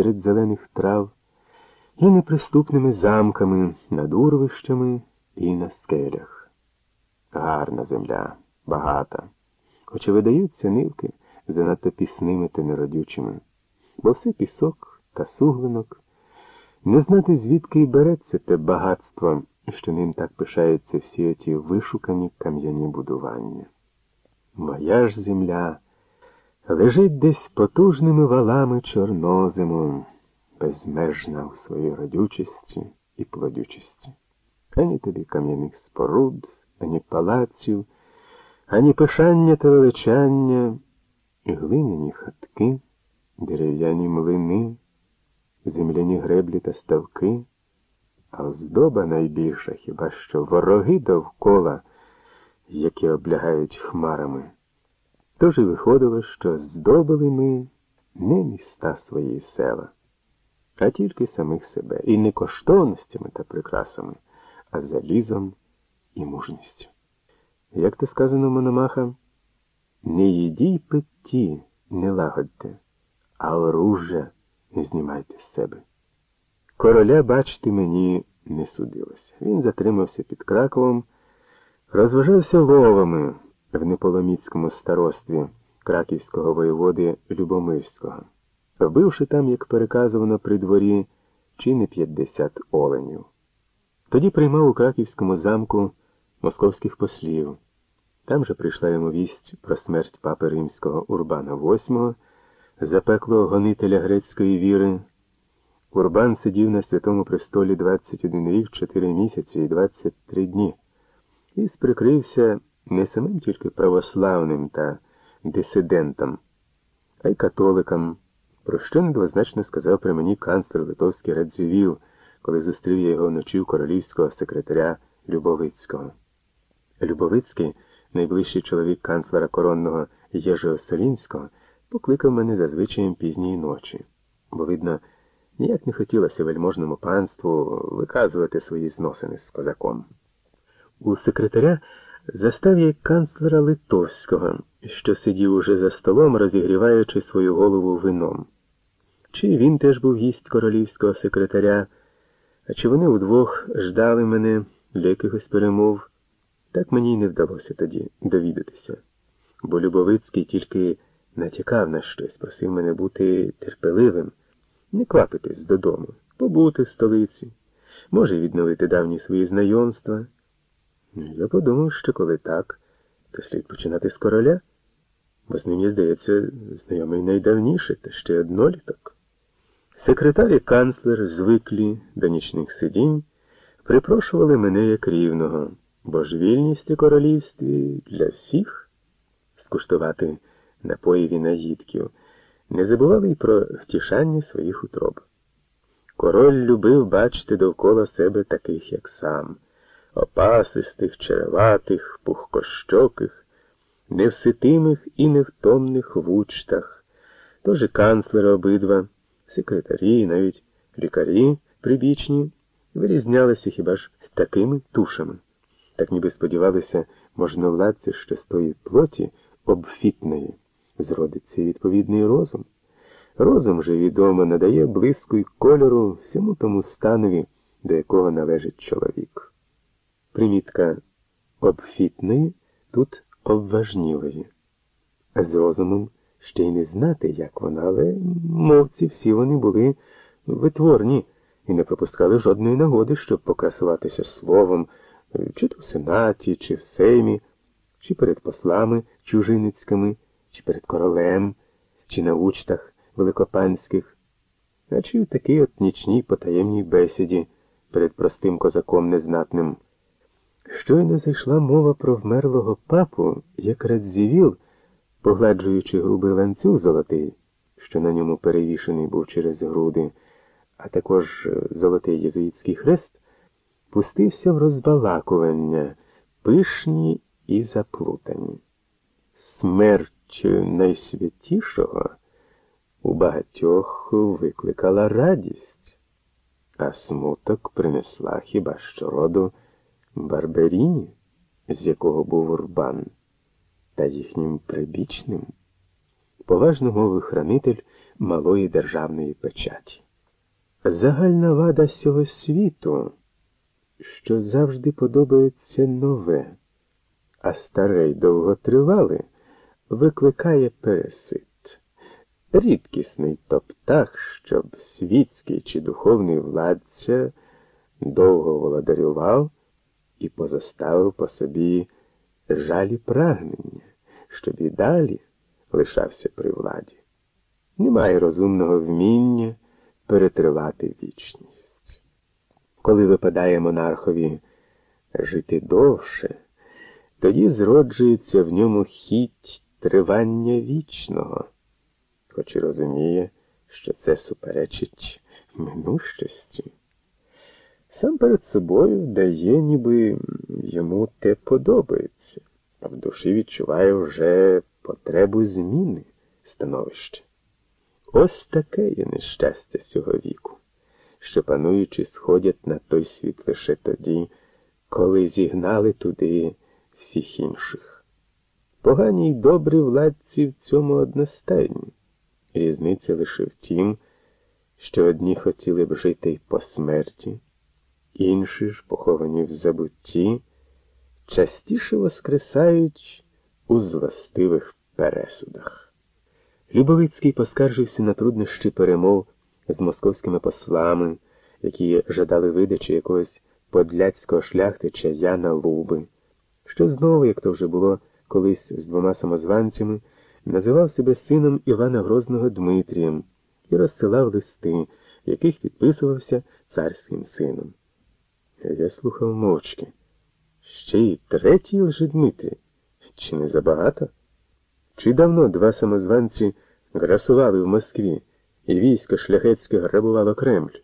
серед зелених трав, і неприступними замками над урвищами і на скелях. Гарна земля, багата, хоч і видаються нивки занадто пісними та неродючими, бо все пісок та суглинок, не знати, звідки й береться те багатство, що ним так пишаються всі ті вишукані кам'яні будування. Моя ж земля лежить десь потужними валами чорнозиму, безмежна у своїй родючості і плодючості. Ані тобі кам'яних споруд, ані палаців, ані пишання та величання, глиняні хатки, дерев'яні млини, земляні греблі та ставки, а оздоба найбільша хіба що вороги довкола, які облягають хмарами. Тож і виходило, що здобили ми не міста свої села, а тільки самих себе, і не коштовностями та прикрасами, а залізом і мужністю. Як то сказано Мономаха, не їдій питті, не лагодьте, а оружжя не знімайте з себе. Короля, бачити, мені не судилося. Він затримався під Краковом, розважався ловами в неполоміцькому старостві краківського воєводи Любомирського, вбивши там, як переказувано при дворі, чи не 50 оленів. Тоді приймав у краківському замку московських послів. Там же прийшла йому вість про смерть папи римського Урбана VIII, запеклого гонителя грецької віри. Урбан сидів на святому престолі 21 рік, 4 місяці і 23 дні і сприкрився не самим тільки православним та дисидентам, а й католикам, про що недвозначно сказав при мені канцлер Литовський Радзивіл, коли зустрів я його вночі у королівського секретаря Любовицького. Любовицький, найближчий чоловік канцлера коронного Єжео Солінського, покликав мене зазвичаєм пізньої ночі, бо, видно, ніяк не хотілося вельможному панству виказувати свої зносини з козаком. У секретаря застав я канцлера Литовського, що сидів уже за столом, розігріваючи свою голову вином. Чи він теж був гість королівського секретаря, а чи вони удвох ждали мене для якихось перемов, так мені й не вдалося тоді довідатися. Бо Любовицький тільки натякав на щось, просив мене бути терпеливим, не квапитись додому, побути в столиці, може відновити давні свої знайомства. Я подумав, що коли так, то слід починати з короля, бо з ним, здається, знайомий найдавніше, та ще одноліток. Секретар і канцлер, звиклі до нічних сидінь, припрошували мене як рівного, бо ж вільність у королівстві для всіх скуштувати напоїв і наїдків, не забували й про втішання своїх утроб. Король любив бачити довкола себе таких, як сам опасистих, череватих, пухкощоких, невситимих і невтомних в учтах, тож і канцлери обидва, секретарі, навіть лікарі прибічні, вирізнялися хіба ж такими тушами. Так ніби сподівалися можновладці, що з тої плоті обфітної зродиться відповідний розум. Розум же, відомо, надає блиску й кольору всьому тому станові, до якого належить чоловік. Примітка обфітної тут обважнілої. З розумом ще й не знати, як вона, але мовці всі вони були витворні і не пропускали жодної нагоди, щоб покрасуватися словом, чи то в сенаті, чи в сеймі, чи перед послами чужиницькими, чи перед королем, чи на учтах великопанських, а чи в такій от нічній потаємній бесіді перед простим козаком незнатним. Щойно зайшла мова про вмерлого папу, як Радзівіл, погладжуючи грубий ланцюг золотий, що на ньому перевішений був через груди, а також золотий єзуїтський хрест, пустився в розбалакування, пишні і заплутані. Смерть найсвятішого у багатьох викликала радість, а смуток принесла хіба що роду. Барберіні, з якого був Урбан, та їхнім прибічним, поважно мовив хранитель, малої державної печаті. Загальна вада цього світу, що завжди подобається нове, а старе й довготривале викликає пересит. Рідкісний то птах, щоб світський чи духовний владця довго володарював і позоставив по собі жалі прагнення, щоб і далі лишався при владі. Немає розумного вміння перетривати вічність. Коли випадає монархові жити довше, тоді зроджується в ньому хіть тривання вічного, хоч і розуміє, що це суперечить минущості. Сам перед собою дає, ніби йому те подобається, а в душі відчуває вже потребу зміни становища. Ось таке є нещастя цього віку, що пануючи сходять на той світ лише тоді, коли зігнали туди всіх інших. Погані й добрі владці в цьому одностайні. Різниця лише в тім, що одні хотіли б жити й по смерті, інші ж, поховані в забутті, частіше воскресають у злостивих пересудах. Любовицький поскаржився на труднощі перемов з московськими послами, які жадали видачі якогось подляцького шляхтича Яна Луби, що знову, як то вже було колись з двома самозванцями, називав себе сином Івана Грозного Дмитрієм і розсилав листи, яких підписувався царським сином. Слухав мовчки. Ще й третій лже Дмитрій. Чи не забагато? Чи давно два самозванці грасували в Москві, і військо шляхетське грабувало Кремль?